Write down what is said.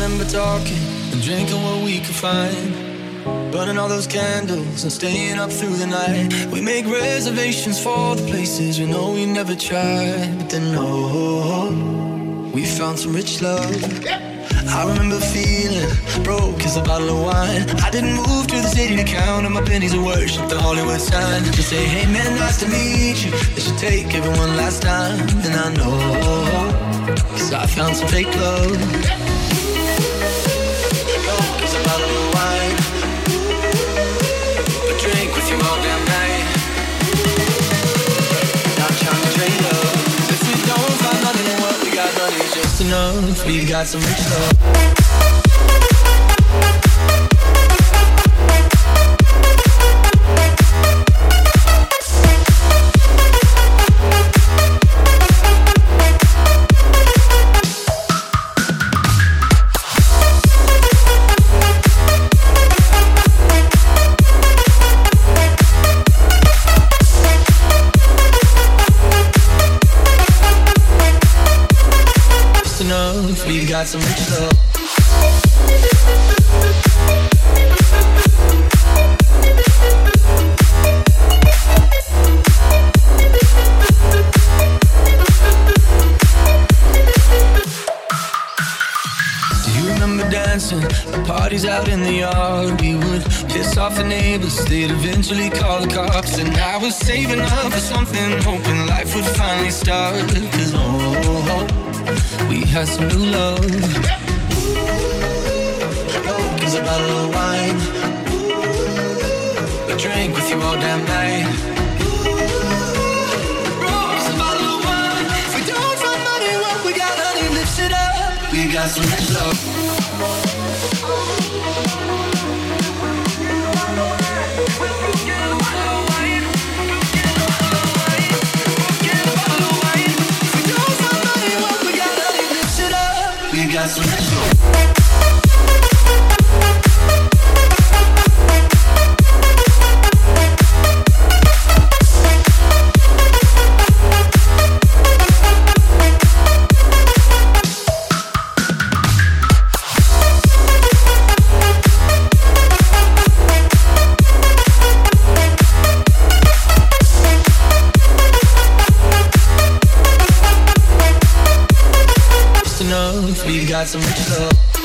Remember talking and drinking what we could find. Burning all those candles and staying up through the night. We make reservations for the places we know we never tried. But then, oh, we found some rich love. I remember feeling broke as a bottle of wine. I didn't move to the city to count on my pennies and worship the Hollywood sign. To say, hey man, nice to meet you. They should take everyone last time. And I know, cause I found some fake love. Enough. We got some rich love. Dancing parties out in the yard? We would piss off the neighbors, they'd eventually call the cops. And I was saving up for something, hoping life would finally start. Cause oh, we had some new love. Cause a bottle of wine, a drink with you all damn night. Cause a bottle of wine, if we don't find money, what we got, honey, lift it up. We got some love. We Just enough. We got some rich love.